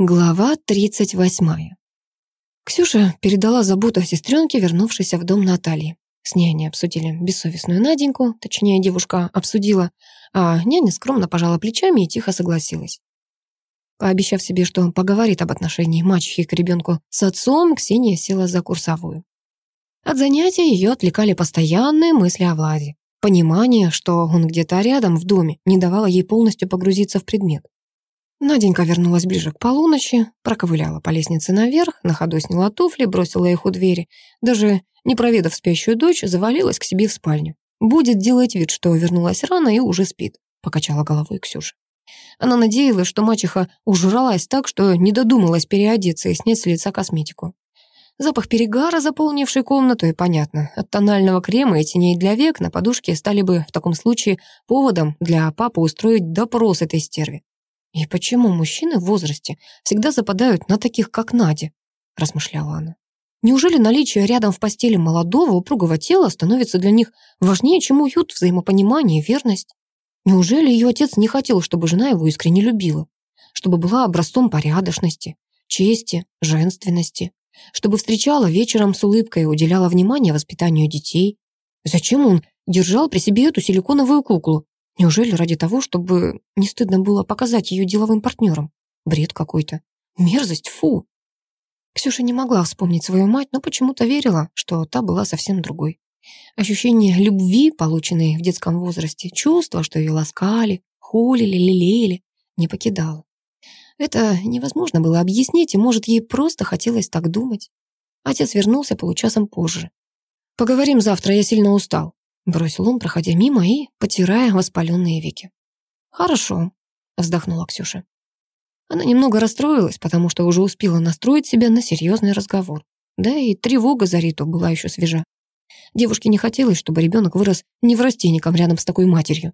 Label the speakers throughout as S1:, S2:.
S1: Глава 38. Ксюша передала заботу о сестренке, вернувшейся в дом Натальи. С ней они обсудили бессовестную Наденьку, точнее, девушка обсудила, а няня скромно пожала плечами и тихо согласилась. Пообещав себе, что поговорит об отношении мачехи к ребенку с отцом, Ксения села за курсовую. От занятия ее отвлекали постоянные мысли о Владе. Понимание, что он где-то рядом в доме, не давало ей полностью погрузиться в предмет. Наденька вернулась ближе к полуночи, проковыляла по лестнице наверх, на ходу сняла туфли, бросила их у двери. Даже не проведав спящую дочь, завалилась к себе в спальню. Будет делать вид, что вернулась рано и уже спит, покачала головой Ксюша. Она надеялась, что мачеха ужралась так, что не додумалась переодеться и снять с лица косметику. Запах перегара, заполнивший комнату, и понятно, от тонального крема и теней для век на подушке стали бы в таком случае поводом для папы устроить допрос этой стерви. «И почему мужчины в возрасте всегда западают на таких, как Надя?» – размышляла она. «Неужели наличие рядом в постели молодого, упругого тела становится для них важнее, чем уют, взаимопонимание верность? Неужели ее отец не хотел, чтобы жена его искренне любила? Чтобы была образцом порядочности, чести, женственности? Чтобы встречала вечером с улыбкой и уделяла внимание воспитанию детей? Зачем он держал при себе эту силиконовую куклу? Неужели ради того, чтобы не стыдно было показать ее деловым партнерам? Бред какой-то. Мерзость, фу. Ксюша не могла вспомнить свою мать, но почему-то верила, что та была совсем другой. Ощущение любви, полученной в детском возрасте, чувство, что ее ласкали, холили, лелеяли, не покидало. Это невозможно было объяснить, и, может, ей просто хотелось так думать. Отец вернулся получасом позже. «Поговорим завтра, я сильно устал», Бросил он, проходя мимо и потирая воспаленные веки. «Хорошо», — вздохнула Ксюша. Она немного расстроилась, потому что уже успела настроить себя на серьезный разговор. Да и тревога за Риту была еще свежа. Девушке не хотелось, чтобы ребенок вырос неврастенником рядом с такой матерью.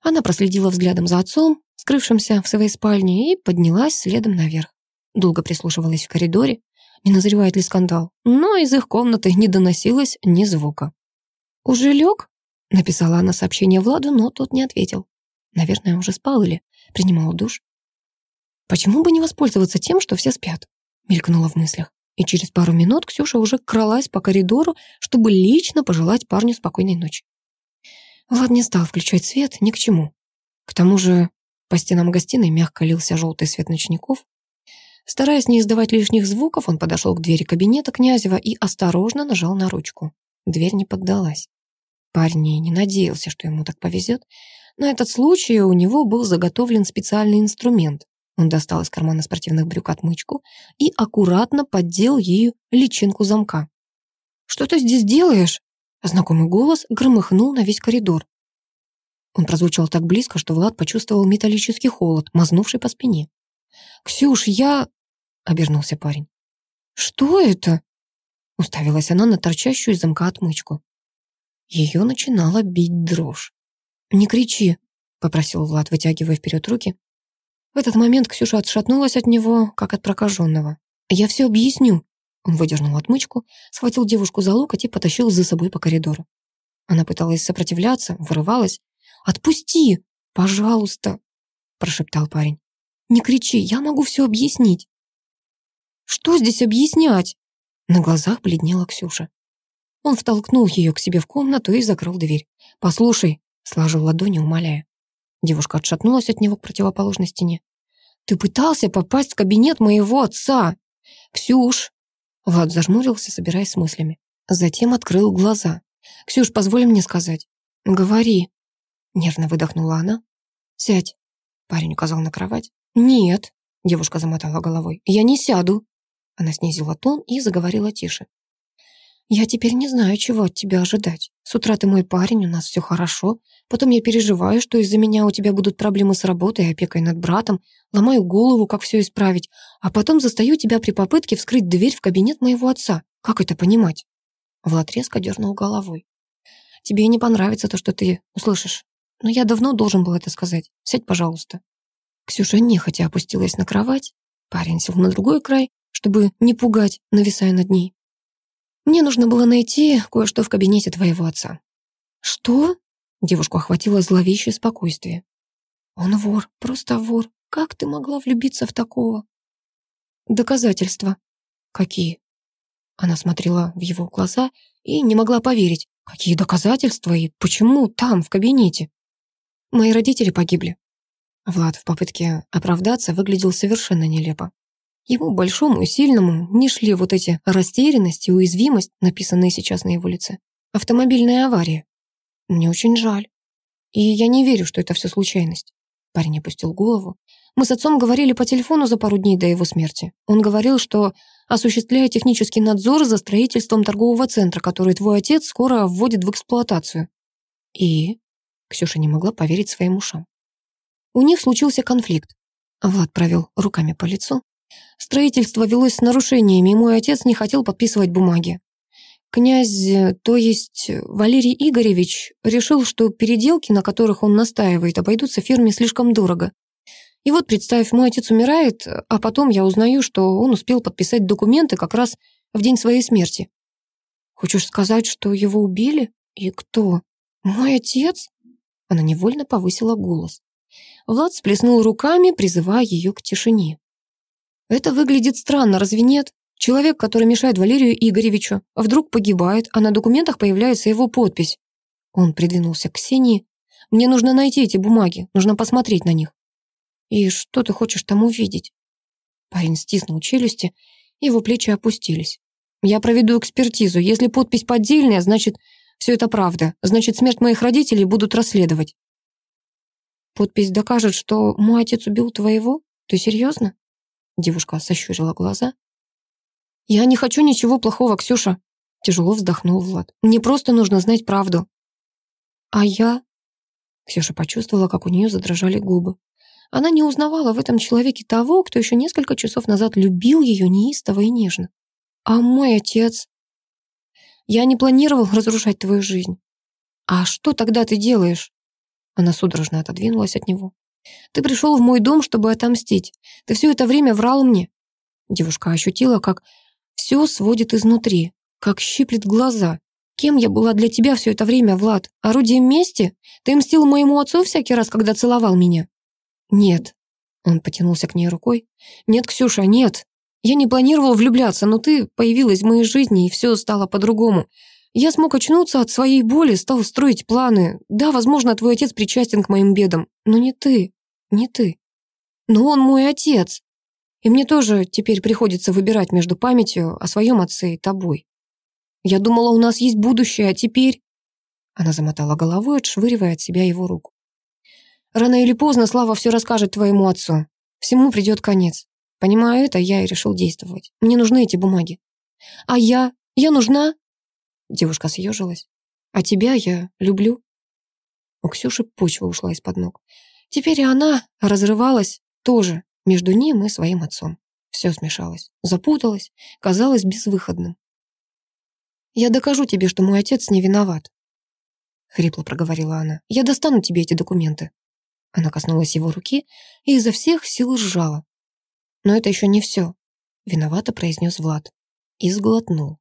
S1: Она проследила взглядом за отцом, скрывшимся в своей спальне, и поднялась следом наверх. Долго прислушивалась в коридоре, не назревает ли скандал, но из их комнаты не доносилось ни звука. «Уже лег?» — написала она сообщение Владу, но тот не ответил. Наверное, уже спал или принимал душ. «Почему бы не воспользоваться тем, что все спят?» — мелькнула в мыслях. И через пару минут Ксюша уже кралась по коридору, чтобы лично пожелать парню спокойной ночи. Влад не стал включать свет ни к чему. К тому же по стенам гостиной мягко лился желтый свет ночников. Стараясь не издавать лишних звуков, он подошел к двери кабинета Князева и осторожно нажал на ручку. Дверь не поддалась. Парень не надеялся, что ему так повезет. На этот случай у него был заготовлен специальный инструмент. Он достал из кармана спортивных брюк отмычку и аккуратно поддел ею личинку замка. «Что ты здесь делаешь?» Знакомый голос громыхнул на весь коридор. Он прозвучал так близко, что Влад почувствовал металлический холод, мазнувший по спине. «Ксюш, я...» — обернулся парень. «Что это?» Уставилась она на торчащую из замка отмычку. Ее начинала бить дрожь. «Не кричи», — попросил Влад, вытягивая вперед руки. В этот момент Ксюша отшатнулась от него, как от прокаженного. «Я все объясню». Он выдернул отмычку, схватил девушку за локоть и потащил за собой по коридору. Она пыталась сопротивляться, вырывалась. «Отпусти! Пожалуйста!» — прошептал парень. «Не кричи, я могу все объяснить». «Что здесь объяснять?» На глазах бледнела Ксюша. Он втолкнул ее к себе в комнату и закрыл дверь. «Послушай», — сложил ладони, умоляя. Девушка отшатнулась от него к противоположной стене. «Ты пытался попасть в кабинет моего отца!» «Ксюш!» Влад зажмурился, собираясь с мыслями. Затем открыл глаза. «Ксюш, позволь мне сказать». «Говори», — нервно выдохнула она. «Сядь», — парень указал на кровать. «Нет», — девушка замотала головой, — «я не сяду». Она снизила тон и заговорила тише. «Я теперь не знаю, чего от тебя ожидать. С утра ты мой парень, у нас все хорошо. Потом я переживаю, что из-за меня у тебя будут проблемы с работой и опекой над братом. Ломаю голову, как все исправить. А потом застаю тебя при попытке вскрыть дверь в кабинет моего отца. Как это понимать?» Влад резко дернул головой. «Тебе не понравится то, что ты услышишь. Но я давно должен был это сказать. Сядь, пожалуйста». Ксюша нехотя опустилась на кровать. Парень сел на другой край чтобы не пугать, нависая над ней. Мне нужно было найти кое-что в кабинете твоего отца. Что? Девушку охватило зловещее спокойствие. Он вор, просто вор. Как ты могла влюбиться в такого? доказательства». «Какие?» Она смотрела в его глаза и не могла поверить. «Какие доказательства и почему там, в кабинете?» «Мои родители погибли». Влад в попытке оправдаться выглядел совершенно нелепо. Ему, большому и сильному, не шли вот эти растерянность и уязвимость, написанные сейчас на его лице. Автомобильная авария. Мне очень жаль. И я не верю, что это все случайность. Парень опустил голову. Мы с отцом говорили по телефону за пару дней до его смерти. Он говорил, что осуществляет технический надзор за строительством торгового центра, который твой отец скоро вводит в эксплуатацию. И? Ксюша не могла поверить своим ушам. У них случился конфликт. Влад провел руками по лицу. Строительство велось с нарушениями, и мой отец не хотел подписывать бумаги. Князь, то есть Валерий Игоревич, решил, что переделки, на которых он настаивает, обойдутся фирме слишком дорого. И вот, представь, мой отец умирает, а потом я узнаю, что он успел подписать документы как раз в день своей смерти. Хочешь сказать, что его убили? И кто? Мой отец? Она невольно повысила голос. Влад сплеснул руками, призывая ее к тишине. Это выглядит странно, разве нет? Человек, который мешает Валерию Игоревичу, вдруг погибает, а на документах появляется его подпись. Он придвинулся к Ксении. «Мне нужно найти эти бумаги, нужно посмотреть на них». «И что ты хочешь там увидеть?» Парень стиснул челюсти, его плечи опустились. «Я проведу экспертизу. Если подпись поддельная, значит, все это правда. Значит, смерть моих родителей будут расследовать». «Подпись докажет, что мой отец убил твоего? Ты серьезно?» Девушка сощурила глаза. «Я не хочу ничего плохого, Ксюша», — тяжело вздохнул Влад. «Мне просто нужно знать правду». «А я...» Ксюша почувствовала, как у нее задрожали губы. Она не узнавала в этом человеке того, кто еще несколько часов назад любил ее неистово и нежно. «А мой отец...» «Я не планировал разрушать твою жизнь». «А что тогда ты делаешь?» Она судорожно отодвинулась от него. Ты пришел в мой дом, чтобы отомстить. Ты все это время врал мне». Девушка ощутила, как все сводит изнутри, как щиплет глаза. «Кем я была для тебя все это время, Влад? Орудием мести? Ты мстил моему отцу всякий раз, когда целовал меня?» «Нет». Он потянулся к ней рукой. «Нет, Ксюша, нет. Я не планировал влюбляться, но ты появилась в моей жизни, и все стало по-другому. Я смог очнуться от своей боли, стал строить планы. Да, возможно, твой отец причастен к моим бедам, но не ты, не ты. Но он мой отец. И мне тоже теперь приходится выбирать между памятью о своем отце и тобой. Я думала, у нас есть будущее, а теперь...» Она замотала головой, отшвыривая от себя его руку. «Рано или поздно Слава все расскажет твоему отцу. Всему придет конец. Понимая это, я и решил действовать. Мне нужны эти бумаги. А я? Я нужна? Девушка съежилась. «А тебя я люблю». У Ксюши почва ушла из-под ног. Теперь и она разрывалась тоже между ним и своим отцом. Все смешалось, запуталось, казалось безвыходным. «Я докажу тебе, что мой отец не виноват», — хрипло проговорила она. «Я достану тебе эти документы». Она коснулась его руки и изо всех сил сжала. «Но это еще не все», — виновато произнес Влад и сглотнул.